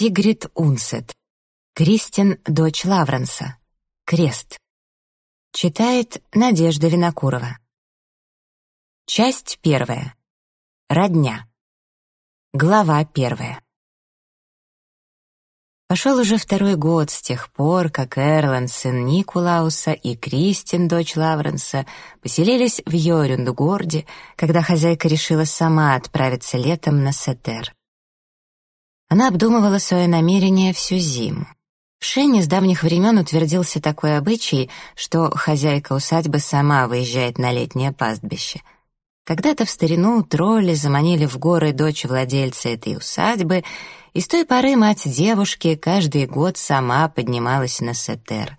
Сигрид Унсет. Кристин, дочь Лавренса. Крест. Читает Надежда Винокурова. Часть первая. Родня. Глава первая. Пошел уже второй год с тех пор, как Эрланд, сын Никулауса, и Кристин, дочь Лавренса, поселились в Йорюндгорде, когда хозяйка решила сама отправиться летом на Сетер. Она обдумывала свое намерение всю зиму. В Шене с давних времен утвердился такой обычай, что хозяйка усадьбы сама выезжает на летнее пастбище. Когда-то в старину тролли заманили в горы дочь владельца этой усадьбы, и с той поры мать девушки каждый год сама поднималась на Сетер.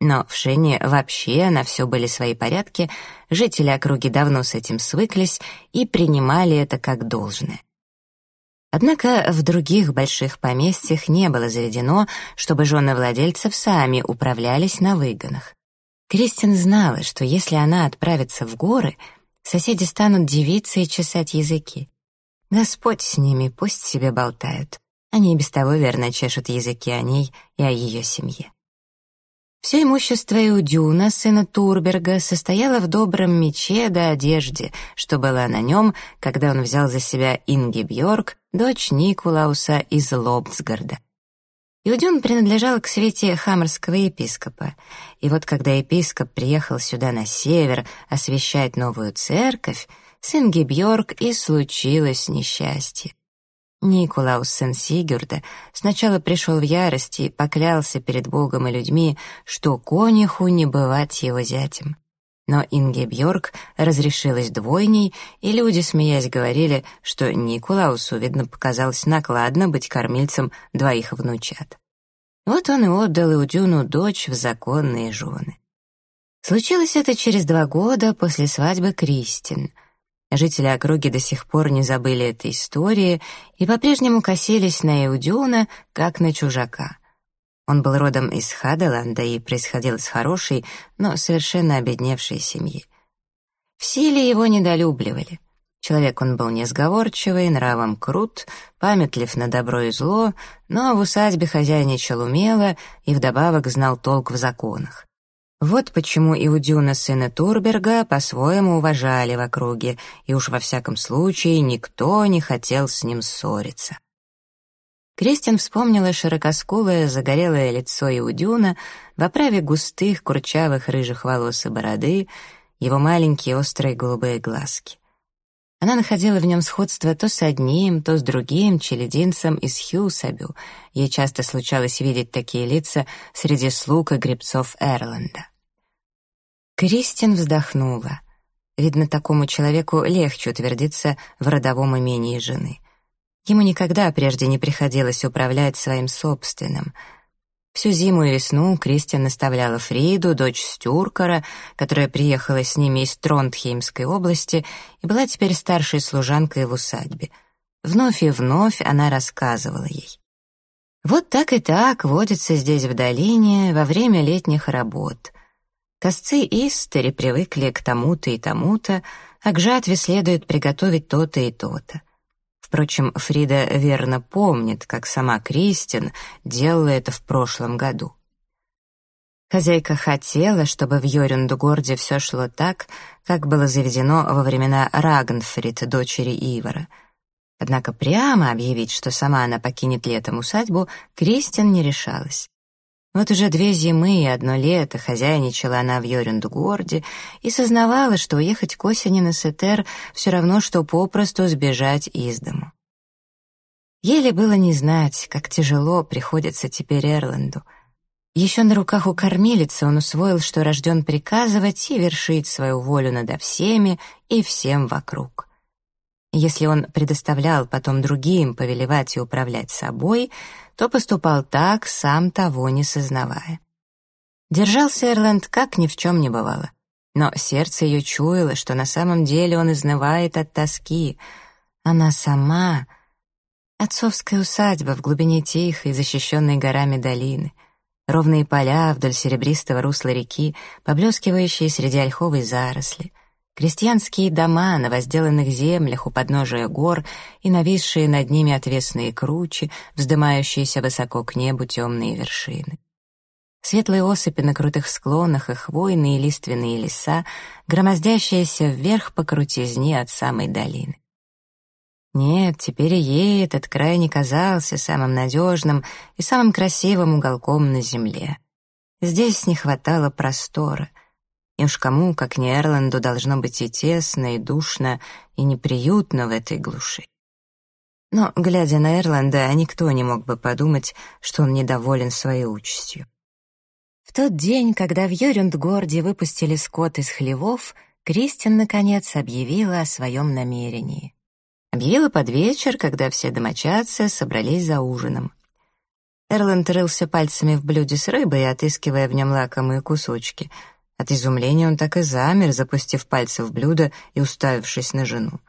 Но в Шене вообще на все были свои порядки, жители округи давно с этим свыклись и принимали это как должное. Однако в других больших поместьях не было заведено, чтобы жены владельцев сами управлялись на выгонах. Кристин знала, что если она отправится в горы, соседи станут дивиться и чесать языки. Господь с ними, пусть себе болтают. Они и без того верно чешут языки о ней и о ее семье. Все имущество Иудюна, сына Турберга, состояло в добром мече да одежде, что было на нем, когда он взял за себя Инги Бьорк, дочь Никулауса из Лобцгарда. Иудюн принадлежал к свете хаммерского епископа, и вот когда епископ приехал сюда на север освещать новую церковь, с Инги Бьорк и случилось несчастье. Николаус, сын Сигюрда, сначала пришел в ярость и поклялся перед Богом и людьми, что конюху не бывать его зятем. Но Инге Бьорк разрешилась двойней, и люди, смеясь, говорили, что Николаусу, видно, показалось накладно быть кормильцем двоих внучат. Вот он и отдал Иудюну дочь в законные жены. Случилось это через два года после свадьбы Кристин — Жители округи до сих пор не забыли этой истории и по-прежнему косились на Эудюна, как на чужака. Он был родом из Хаделанда и происходил из хорошей, но совершенно обедневшей семьи. В силе его недолюбливали. Человек он был несговорчивый, нравом крут, памятлив на добро и зло, но в усадьбе хозяйничал умело и вдобавок знал толк в законах. Вот почему Иудюна сына Турберга по-своему уважали в округе, и уж во всяком случае никто не хотел с ним ссориться. Кристин вспомнила широкоскулое, загорелое лицо Иудюна в оправе густых, курчавых рыжих волос и бороды, его маленькие острые голубые глазки. Она находила в нем сходство то с одним, то с другим челединцем из Хьюсабю. Ей часто случалось видеть такие лица среди слуг и гребцов Эрланда. Кристин вздохнула. Видно, такому человеку легче утвердиться в родовом имении жены. Ему никогда прежде не приходилось управлять своим собственным. Всю зиму и весну Кристин наставляла Фриду, дочь Стюркара, которая приехала с ними из Тронтхеймской области и была теперь старшей служанкой в усадьбе. Вновь и вновь она рассказывала ей. Вот так и так водится здесь в долине во время летних работ — Косцы Истери привыкли к тому-то и тому-то, а к жатве следует приготовить то-то и то-то. Впрочем, Фрида верно помнит, как сама Кристин делала это в прошлом году. Хозяйка хотела, чтобы в Йорюндугорде все шло так, как было заведено во времена Рагнфрид, дочери Ивара. Однако прямо объявить, что сама она покинет летом усадьбу, Кристин не решалась. Вот уже две зимы и одно лето хозяйничала она в Йорюндугорде и сознавала, что уехать к осени на Сетер все равно, что попросту сбежать из дому. Еле было не знать, как тяжело приходится теперь Эрланду. Еще на руках у кормилицы он усвоил, что рожден приказывать и вершить свою волю надо всеми и всем вокруг. Если он предоставлял потом другим повелевать и управлять собой, то поступал так, сам того не сознавая. Держался Эрленд как ни в чем не бывало. Но сердце ее чуяло, что на самом деле он изнывает от тоски. Она сама... Отцовская усадьба в глубине тихой, защищенной горами долины. Ровные поля вдоль серебристого русла реки, поблескивающие среди ольховой заросли. Крестьянские дома на возделанных землях у подножия гор и нависшие над ними отвесные кручи, вздымающиеся высоко к небу темные вершины. Светлые осыпи на крутых склонах и хвойные лиственные леса, громоздящиеся вверх по крутизне от самой долины. Нет, теперь и ей этот край не казался самым надежным и самым красивым уголком на земле. Здесь не хватало простора. И уж кому, как не Эрланду, должно быть и тесно, и душно, и неприютно в этой глуши. Но, глядя на Эрланда, никто не мог бы подумать, что он недоволен своей участью. В тот день, когда в Йорюндгорде выпустили скот из хлевов, Кристин, наконец, объявила о своем намерении. Объявила под вечер, когда все домочадцы собрались за ужином. Эрланд рылся пальцами в блюде с рыбой, отыскивая в нем лакомые кусочки. От изумления он так и замер, запустив пальцы в блюдо и уставившись на жену.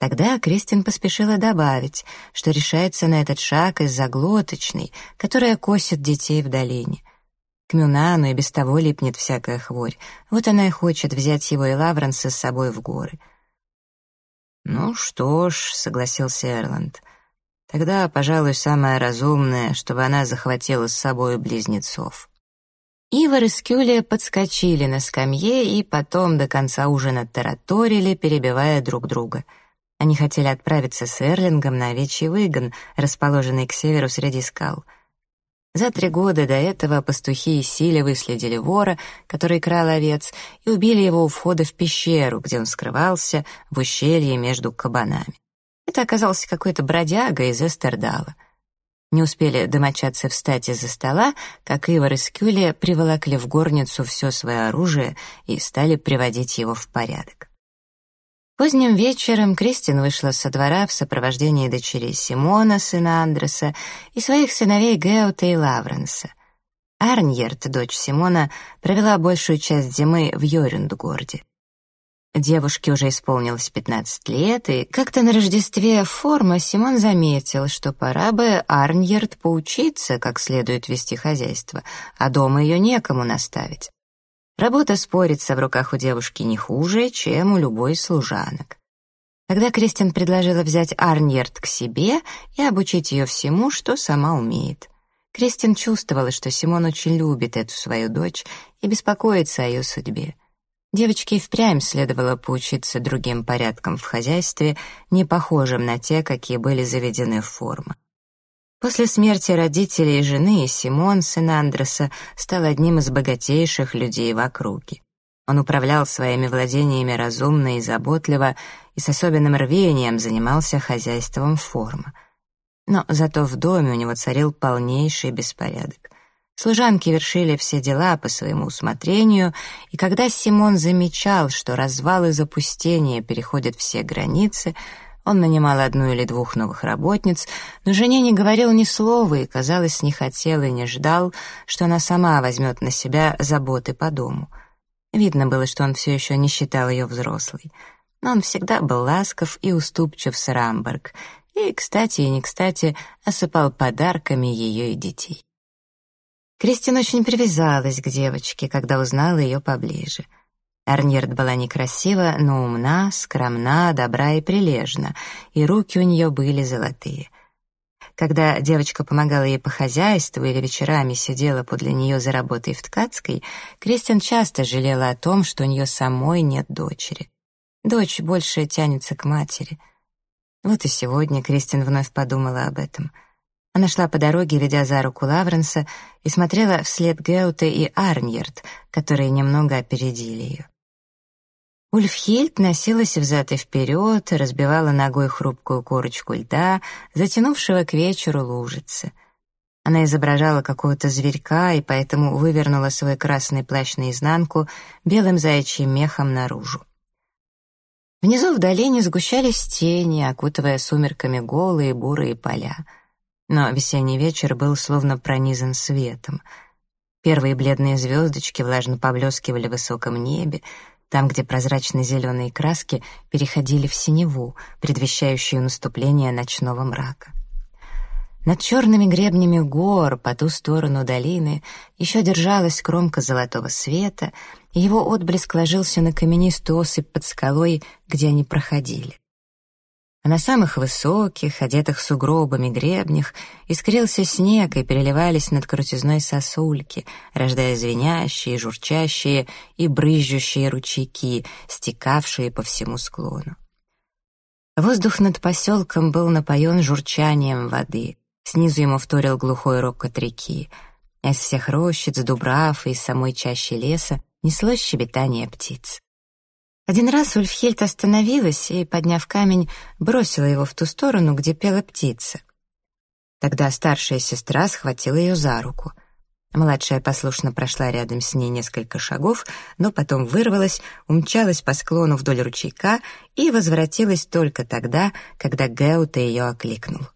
Тогда Кристин поспешила добавить, что решается на этот шаг из-за глоточной, которая косит детей в долине. К Мюнану и без того липнет всякая хворь. Вот она и хочет взять его и Лавренса с собой в горы — «Ну что ж», — согласился Эрланд, — «тогда, пожалуй, самое разумное, чтобы она захватила с собой близнецов». Ивар и Скюлия подскочили на скамье и потом до конца ужина тараторили, перебивая друг друга. Они хотели отправиться с Эрлингом на овечий выгон, расположенный к северу среди скал — за три года до этого пастухи и силе выследили вора, который крал овец, и убили его у входа в пещеру, где он скрывался в ущелье между кабанами. Это оказался какой-то бродяга из Эстердала. Не успели домочадцы встать из-за стола, как Ивар и Скюлия приволокли в горницу все свое оружие и стали приводить его в порядок. Поздним вечером Кристин вышла со двора в сопровождении дочерей Симона, сына Андреса, и своих сыновей Геута и Лавренса. Арньерт, дочь Симона, провела большую часть зимы в Йорюндгорде. Девушке уже исполнилось 15 лет, и как-то на Рождестве форма Симон заметил, что пора бы Арньерт поучиться, как следует вести хозяйство, а дома ее некому наставить. Работа спорится в руках у девушки не хуже, чем у любой служанок. Тогда Кристин предложила взять Арньерд к себе и обучить ее всему, что сама умеет. Кристин чувствовала, что Симон очень любит эту свою дочь и беспокоится о ее судьбе. Девочке впрямь следовало поучиться другим порядкам в хозяйстве, не похожим на те, какие были заведены в форму. После смерти родителей и жены Симон, сын Андреса, стал одним из богатейших людей в округе. Он управлял своими владениями разумно и заботливо и с особенным рвением занимался хозяйством формы. Но зато в доме у него царил полнейший беспорядок. Служанки вершили все дела по своему усмотрению, и когда Симон замечал, что развал и запустение переходят все границы — он нанимал одну или двух новых работниц, но жене не говорил ни слова и, казалось, не хотел и не ждал, что она сама возьмет на себя заботы по дому. Видно было, что он все еще не считал ее взрослой. Но он всегда был ласков и уступчив с Рамберг, и, кстати и не кстати, осыпал подарками ее и детей. Кристин очень привязалась к девочке, когда узнала ее поближе — Арнирд была некрасива, но умна, скромна, добра и прилежна, и руки у нее были золотые. Когда девочка помогала ей по хозяйству или вечерами сидела подле нее за работой в ткацкой, Кристин часто жалела о том, что у нее самой нет дочери. Дочь больше тянется к матери. Вот и сегодня Кристин вновь подумала об этом. Она шла по дороге, ведя за руку Лавренса, и смотрела вслед Геуте и Арньерд, которые немного опередили ее. Ульфхильд носилась взад и вперед, разбивала ногой хрупкую корочку льда, затянувшего к вечеру лужицы. Она изображала какого-то зверька и поэтому вывернула свой красный плащ наизнанку белым заячьим мехом наружу. Внизу в долине сгущались тени, окутывая сумерками голые бурые поля. Но весенний вечер был словно пронизан светом. Первые бледные звездочки влажно поблескивали в высоком небе, там, где прозрачные зеленые краски переходили в синеву, предвещающую наступление ночного мрака. Над черными гребнями гор по ту сторону долины еще держалась кромка золотого света, и его отблеск ложился на каменистую осыпь под скалой, где они проходили. А на самых высоких, одетых сугробами гребнях, искрился снег и переливались над крутизной сосульки, рождая звенящие, журчащие и брызжущие ручейки, стекавшие по всему склону. Воздух над поселком был напоен журчанием воды, снизу ему вторил глухой рокот реки, а из всех рощиц, дубрав и самой чащи леса неслось щебетание птиц. Один раз Ульфхельд остановилась и, подняв камень, бросила его в ту сторону, где пела птица. Тогда старшая сестра схватила ее за руку. Младшая послушно прошла рядом с ней несколько шагов, но потом вырвалась, умчалась по склону вдоль ручейка и возвратилась только тогда, когда Геута ее окликнул.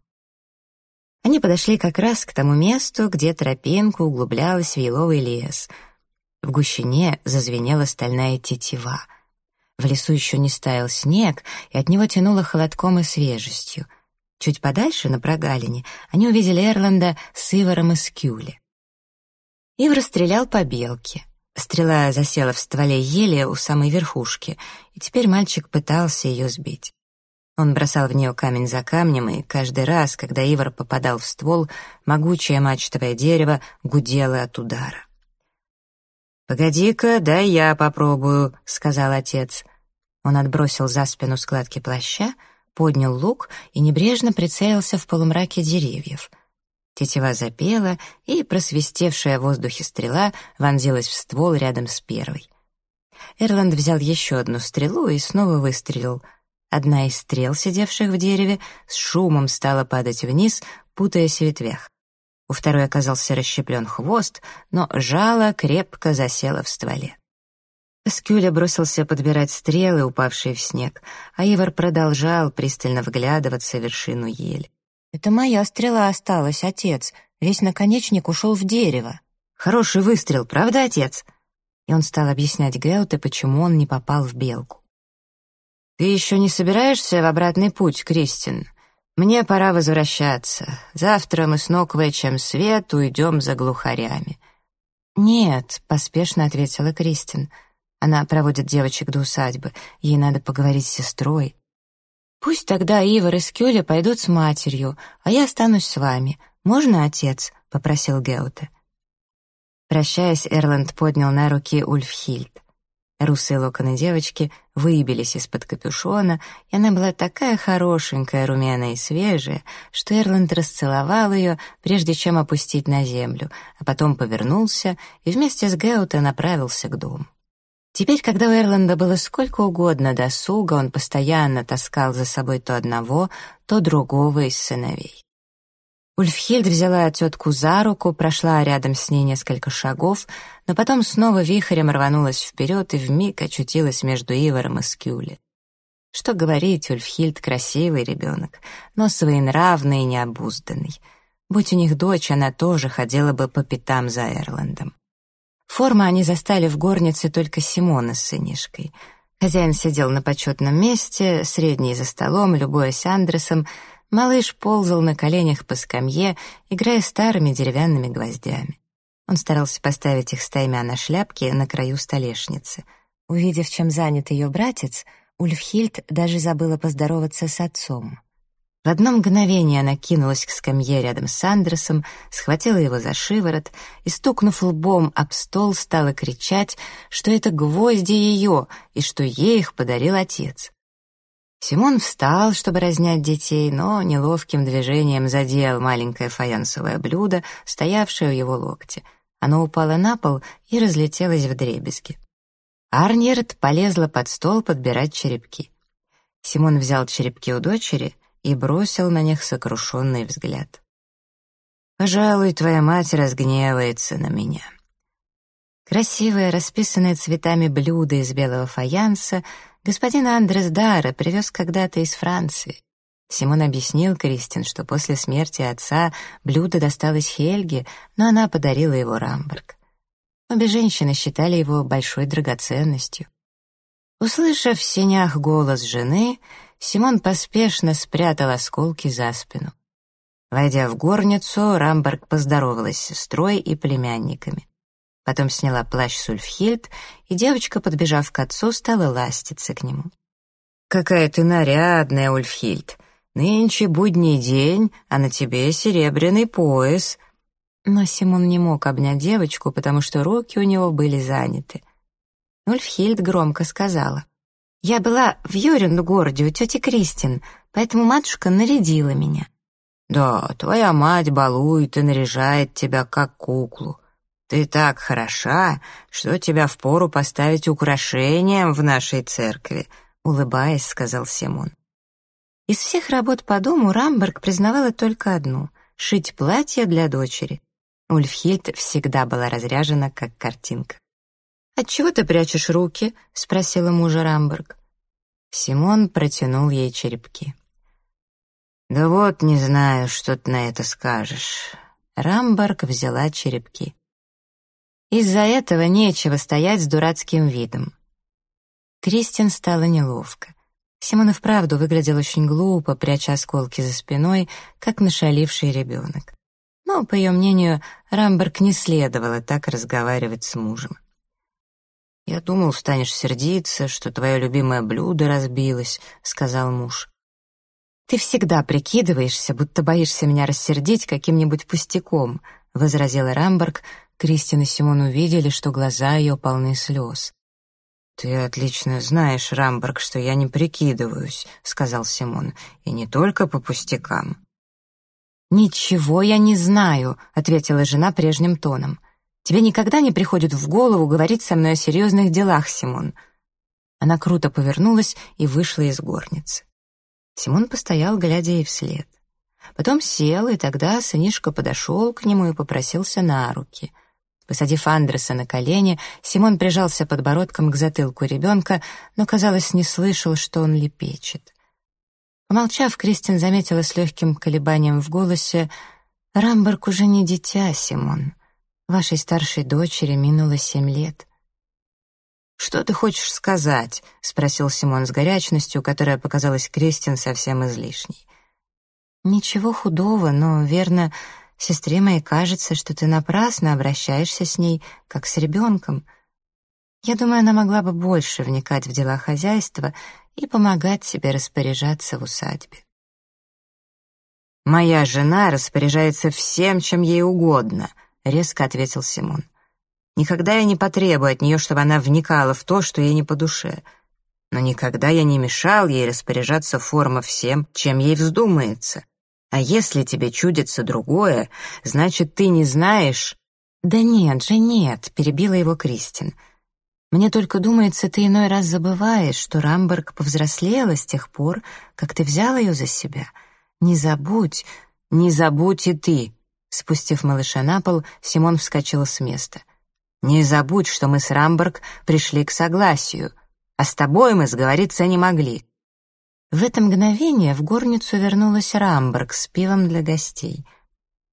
Они подошли как раз к тому месту, где тропинка углублялась в еловый лес. В гущине зазвенела стальная тетива — в лесу еще не стаял снег, и от него тянуло холодком и свежестью. Чуть подальше, на прогалине, они увидели Эрланда с Ивором из Кюли. Ивр стрелял по белке. Стрела засела в стволе ели у самой верхушки, и теперь мальчик пытался ее сбить. Он бросал в нее камень за камнем, и каждый раз, когда Ивар попадал в ствол, могучее мачтовое дерево гудело от удара. «Погоди-ка, дай я попробую», — сказал отец. Он отбросил за спину складки плаща, поднял лук и небрежно прицелился в полумраке деревьев. Тетива запела, и просвистевшая в воздухе стрела вонзилась в ствол рядом с первой. Эрланд взял еще одну стрелу и снова выстрелил. Одна из стрел, сидевших в дереве, с шумом стала падать вниз, путаясь в ветвях. У второй оказался расщеплен хвост, но жало крепко засело в стволе. Скюля бросился подбирать стрелы, упавшие в снег, а Ивар продолжал пристально вглядываться в вершину ели. «Это моя стрела осталась, отец. Весь наконечник ушел в дерево». «Хороший выстрел, правда, отец?» И он стал объяснять Геуте, почему он не попал в белку. «Ты еще не собираешься в обратный путь, Кристин? Мне пора возвращаться. Завтра мы с Ноквэчем Свет уйдем за глухарями». «Нет», — поспешно ответила Кристин. «Она проводит девочек до усадьбы. Ей надо поговорить с сестрой». «Пусть тогда Ивар и Скюля пойдут с матерью, а я останусь с вами. Можно, отец?» — попросил Геуте. Прощаясь, Эрланд поднял на руки Ульфхильд. Русые локоны девочки выбились из-под капюшона, и она была такая хорошенькая, румяная и свежая, что Эрланд расцеловал ее, прежде чем опустить на землю, а потом повернулся и вместе с Геута направился к дому. Теперь, когда у Эрланда было сколько угодно досуга, он постоянно таскал за собой то одного, то другого из сыновей. Ульфхильд взяла тетку за руку, прошла рядом с ней несколько шагов, но потом снова вихрем рванулась вперед и вмиг очутилась между Иваром и Скюли. Что говорить, Ульфхильд красивый ребенок, но своенравный и необузданный. Будь у них дочь, она тоже ходила бы по пятам за Эрландом. Форма они застали в горнице только Симона с сынишкой. Хозяин сидел на почетном месте, средний за столом, любуясь Андресом, Малыш ползал на коленях по скамье, играя старыми деревянными гвоздями. Он старался поставить их стаймя на шляпке на краю столешницы. Увидев, чем занят ее братец, Ульфхильд даже забыла поздороваться с отцом. В одно мгновение она кинулась к скамье рядом с Андресом, схватила его за шиворот и, стукнув лбом об стол, стала кричать, что это гвозди ее и что ей их подарил отец. Симон встал, чтобы разнять детей, но неловким движением задел маленькое фаянсовое блюдо, стоявшее у его локте. Оно упало на пол и разлетелось в дребезги. Арньерд полезла под стол подбирать черепки. Симон взял черепки у дочери и бросил на них сокрушенный взгляд. «Пожалуй, твоя мать разгневается на меня». Красивое, расписанное цветами блюдо из белого фаянса господин Андрес Дара привез когда-то из Франции. Симон объяснил Кристин, что после смерти отца блюдо досталось Хельге, но она подарила его Рамберг. Обе женщины считали его большой драгоценностью. Услышав в сенях голос жены, Симон поспешно спрятал осколки за спину. Войдя в горницу, Рамберг поздоровалась с сестрой и племянниками. Потом сняла плащ Сульфхильд, и девочка, подбежав к отцу, стала ластиться к нему. «Какая ты нарядная, Ульфхильд! Нынче будний день, а на тебе серебряный пояс!» Но Симон не мог обнять девочку, потому что руки у него были заняты. Ульфхильд громко сказала. «Я была в Йорюндгороде у тети Кристин, поэтому матушка нарядила меня». «Да, твоя мать балует и наряжает тебя как куклу. Ты так хороша, что тебя впору поставить украшением в нашей церкви», — улыбаясь, сказал Симон. Из всех работ по дому Рамберг признавала только одну — шить платье для дочери. Ульфхильд всегда была разряжена, как картинка. «Отчего ты прячешь руки?» — спросила мужа Рамберг. Симон протянул ей черепки. «Да вот, не знаю, что ты на это скажешь». Рамберг взяла черепки. Из-за этого нечего стоять с дурацким видом. Кристин стало неловко. Симон и вправду выглядел очень глупо, пряча осколки за спиной, как нашаливший ребенок. Но, по ее мнению, Рамберг не следовало так разговаривать с мужем. «Я думал, станешь сердиться, что твое любимое блюдо разбилось», — сказал муж. «Ты всегда прикидываешься, будто боишься меня рассердить каким-нибудь пустяком», — возразила Рамберг, Кристин и Симон увидели, что глаза ее полны слез. «Ты отлично знаешь, Рамберг, что я не прикидываюсь», — сказал Симон, — «и не только по пустякам». «Ничего я не знаю», — ответила жена прежним тоном. «Тебе никогда не приходит в голову говорить со мной о серьезных делах, Симон». Она круто повернулась и вышла из горницы. Симон постоял, глядя ей вслед. Потом сел, и тогда сынишка подошел к нему и попросился на руки — Посадив Андреса на колени, Симон прижался подбородком к затылку ребенка, но, казалось, не слышал, что он лепечет. Помолчав, Кристин заметила с легким колебанием в голосе, «Рамберг уже не дитя, Симон. Вашей старшей дочери минуло семь лет». «Что ты хочешь сказать?» — спросил Симон с горячностью, которая показалась Кристин совсем излишней. «Ничего худого, но, верно, Сестре моей кажется, что ты напрасно обращаешься с ней, как с ребенком. Я думаю, она могла бы больше вникать в дела хозяйства и помогать себе распоряжаться в усадьбе. «Моя жена распоряжается всем, чем ей угодно», — резко ответил Симон. «Никогда я не потребую от нее, чтобы она вникала в то, что ей не по душе. Но никогда я не мешал ей распоряжаться форма всем, чем ей вздумается. А если тебе чудится другое, значит, ты не знаешь...» «Да нет же, нет», — перебила его Кристин. «Мне только думается, ты иной раз забываешь, что Рамберг повзрослела с тех пор, как ты взял ее за себя. Не забудь, не забудь и ты». Спустив малыша на пол, Симон вскочил с места. «Не забудь, что мы с Рамберг пришли к согласию, а с тобой мы сговориться не могли. В это мгновение в горницу вернулась Рамберг с пивом для гостей.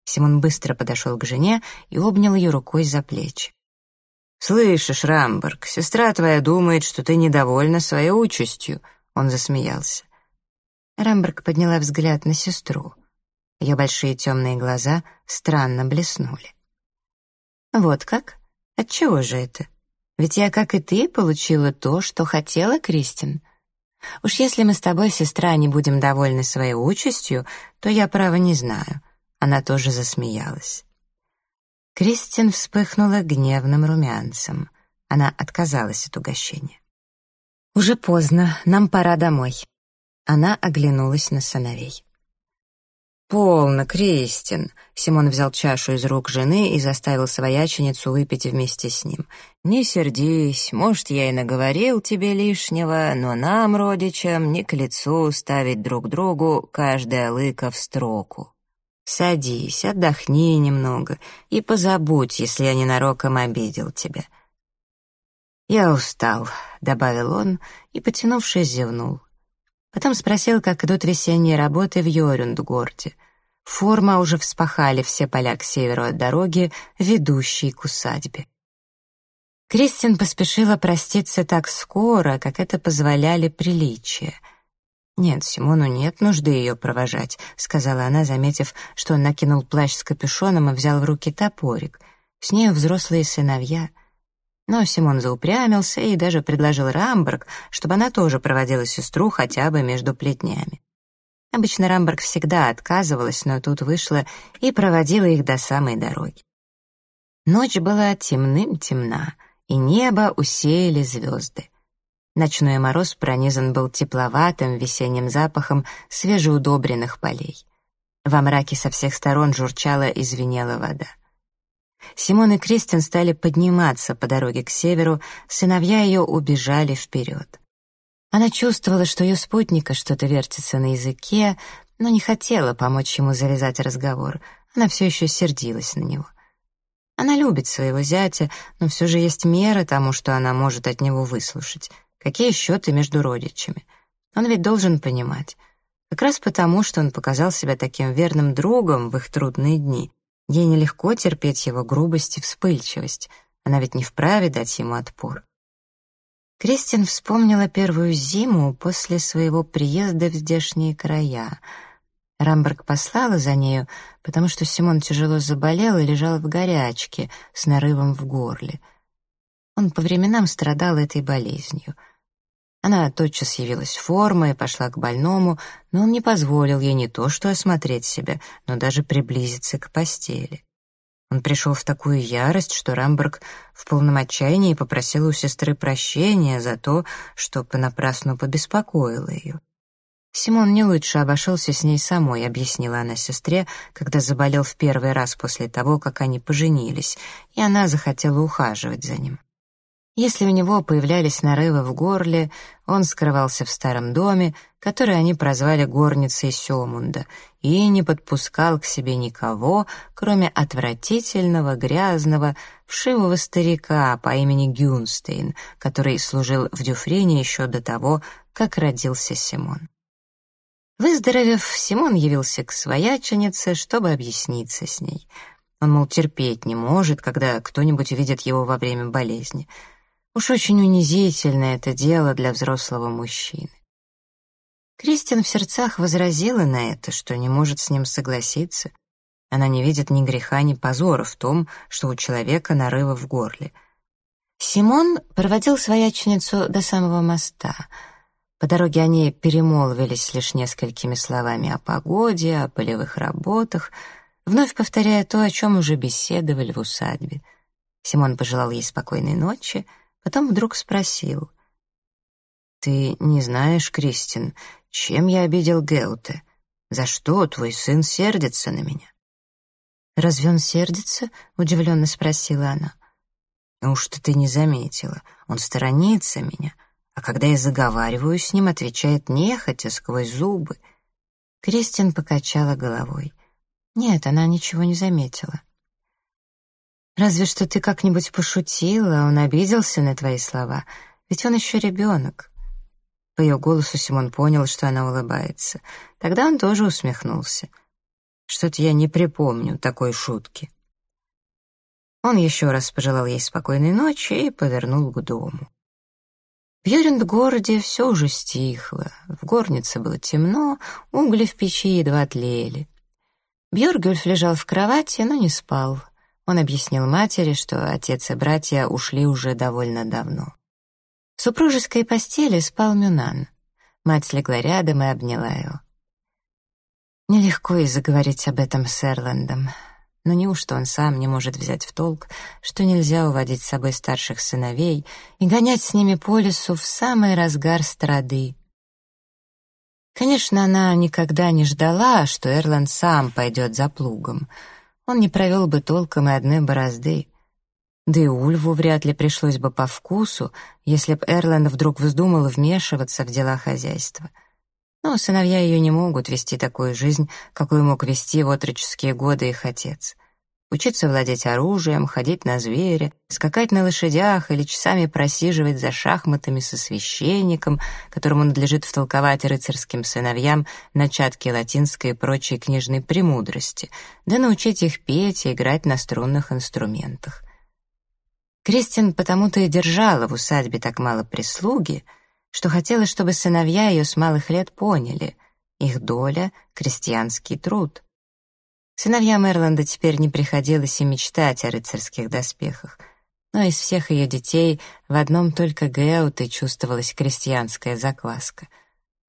Симон быстро подошел к жене и обнял ее рукой за плечи. «Слышишь, Рамберг, сестра твоя думает, что ты недовольна своей участью», — он засмеялся. Рамберг подняла взгляд на сестру. Ее большие темные глаза странно блеснули. «Вот как? Отчего же это? Ведь я, как и ты, получила то, что хотела, Кристин. Уж если мы с тобой, сестра, не будем довольны своей участью, то я, право, не знаю». Она тоже засмеялась. Кристин вспыхнула гневным румянцем. Она отказалась от угощения. «Уже поздно, нам пора домой». Она оглянулась на сыновей. «Полно, Кристин!» Симон взял чашу из рук жены и заставил свояченицу выпить вместе с ним. «Не сердись, может, я и наговорил тебе лишнего, но нам, родичам, не к лицу ставить друг другу каждая лыка в строку. Садись, отдохни немного и позабудь, если я ненароком обидел тебя». «Я устал», — добавил он и, потянувшись, зевнул. Потом спросил, как идут весенние работы в Йорюндгорде. Форма уже вспахали все поля к северу от дороги, ведущей к усадьбе. Кристин поспешила проститься так скоро, как это позволяли приличия. «Нет, Симону нет нужды ее провожать», — сказала она, заметив, что он накинул плащ с капюшоном и взял в руки топорик. с нею взрослые сыновья. Но Симон заупрямился и даже предложил Рамберг, чтобы она тоже проводила сестру хотя бы между плетнями. Обычно Рамберг всегда отказывалась, но тут вышла и проводила их до самой дороги. Ночь была темным-темна, и небо усеяли звезды. Ночной мороз пронизан был тепловатым весенним запахом свежеудобренных полей. Во мраке со всех сторон журчала и звенела вода. Симон и Кристин стали подниматься по дороге к северу, сыновья ее убежали вперед. Она чувствовала, что ее спутника что-то вертится на языке, но не хотела помочь ему завязать разговор. Она все еще сердилась на него. Она любит своего зятя, но все же есть мера тому, что она может от него выслушать. Какие счеты между родичами? Он ведь должен понимать. Как раз потому, что он показал себя таким верным другом в их трудные дни. Ей нелегко терпеть его грубость и вспыльчивость. Она ведь не вправе дать ему отпор. Кристин вспомнила первую зиму после своего приезда в здешние края. Рамберг послала за нею, потому что Симон тяжело заболел и лежал в горячке с нарывом в горле. Он по временам страдал этой болезнью. Она тотчас явилась в форме и пошла к больному, но он не позволил ей не то что осмотреть себя, но даже приблизиться к постели. Он пришел в такую ярость, что Рамберг в полном отчаянии попросил у сестры прощения за то, что понапрасну побеспокоила ее. Симон не лучше обошелся с ней самой, объяснила она сестре, когда заболел в первый раз после того, как они поженились, и она захотела ухаживать за ним. Если у него появлялись нарывы в горле, он скрывался в старом доме, который они прозвали горницей Сёмунда, и не подпускал к себе никого, кроме отвратительного, грязного, вшивого старика по имени Гюнстейн, который служил в Дюфрине еще до того, как родился Симон. Выздоровев, Симон явился к свояченице, чтобы объясниться с ней. Он, мол, терпеть не может, когда кто-нибудь увидит его во время болезни — Уж очень унизительно это дело для взрослого мужчины. Кристин в сердцах возразила на это, что не может с ним согласиться. Она не видит ни греха, ни позора в том, что у человека нарыва в горле. Симон проводил свояченицу до самого моста. По дороге они перемолвились лишь несколькими словами о погоде, о полевых работах, вновь повторяя то, о чем уже беседовали в усадьбе. Симон пожелал ей спокойной ночи — Потом вдруг спросил. «Ты не знаешь, Кристин, чем я обидел Геуте? За что твой сын сердится на меня?» «Разве он сердится?» — удивленно спросила она. «Ну уж ты не заметила. Он сторонится меня, а когда я заговариваю с ним, отвечает нехотя сквозь зубы». Кристин покачала головой. Нет, она ничего не заметила. Разве что ты как-нибудь пошутила, он обиделся на твои слова, ведь он еще ребенок. По ее голосу Симон понял, что она улыбается. Тогда он тоже усмехнулся. Что-то я не припомню такой шутки. Он еще раз пожелал ей спокойной ночи и повернул к дому. В Йорюнд-городе все уже стихло. В горнице было темно, угли в печи едва тлели. Бьоргюльф лежал в кровати, но не спал. Он объяснил матери, что отец и братья ушли уже довольно давно. В супружеской постели спал Мюнан. Мать легла рядом и обняла его. Нелегко и заговорить об этом с Эрландом. Но неужто он сам не может взять в толк, что нельзя уводить с собой старших сыновей и гонять с ними по лесу в самый разгар страды? Конечно, она никогда не ждала, что Эрланд сам пойдет за плугом — он не провел бы толком и одной борозды. Да и Ульву вряд ли пришлось бы по вкусу, если б Эрланд вдруг вздумал вмешиваться в дела хозяйства. Но сыновья ее не могут вести такую жизнь, какую мог вести в отроческие годы их отец учиться владеть оружием, ходить на зверя, скакать на лошадях или часами просиживать за шахматами со священником, которому надлежит втолковать рыцарским сыновьям начатки латинской и прочей книжной премудрости, да научить их петь и играть на струнных инструментах. Кристин потому-то и держала в усадьбе так мало прислуги, что хотела, чтобы сыновья ее с малых лет поняли — их доля — крестьянский труд. Сыновьям Эрланда теперь не приходилось и мечтать о рыцарских доспехах, но из всех ее детей в одном только Геуте чувствовалась крестьянская закваска.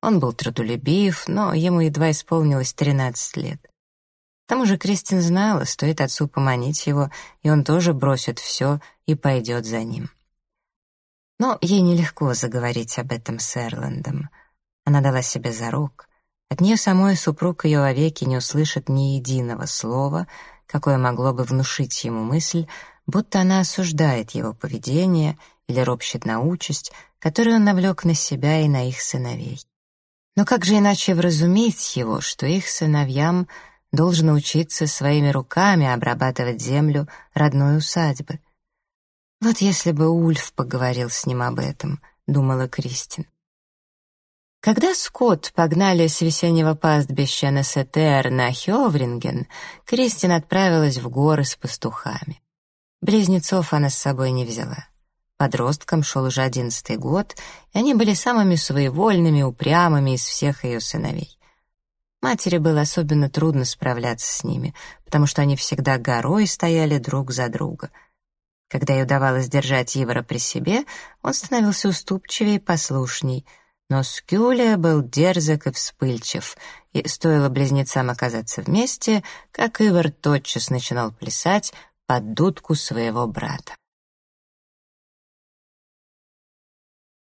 Он был трудолюбив, но ему едва исполнилось 13 лет. К тому же Кристин знала, стоит отцу поманить его, и он тоже бросит все и пойдет за ним. Но ей нелегко заговорить об этом с Эрландом. Она дала себе зарок. От нее самой супруг ее вовеки не услышит ни единого слова, какое могло бы внушить ему мысль, будто она осуждает его поведение или ропщет на участь, которую он навлек на себя и на их сыновей. Но как же иначе вразумить его, что их сыновьям должен учиться своими руками обрабатывать землю родной усадьбы? Вот если бы Ульф поговорил с ним об этом, думала Кристин. Когда скот погнали с весеннего пастбища на Сетер на Хёвринген, Кристин отправилась в горы с пастухами. Близнецов она с собой не взяла. Подросткам шел уже одиннадцатый год, и они были самыми своевольными, упрямыми из всех ее сыновей. Матери было особенно трудно справляться с ними, потому что они всегда горой стояли друг за друга — когда ей удавалось держать Ивара при себе, он становился уступчивее и послушней. Но Скюля был дерзок и вспыльчив, и стоило близнецам оказаться вместе, как Ивар тотчас начинал плясать под дудку своего брата.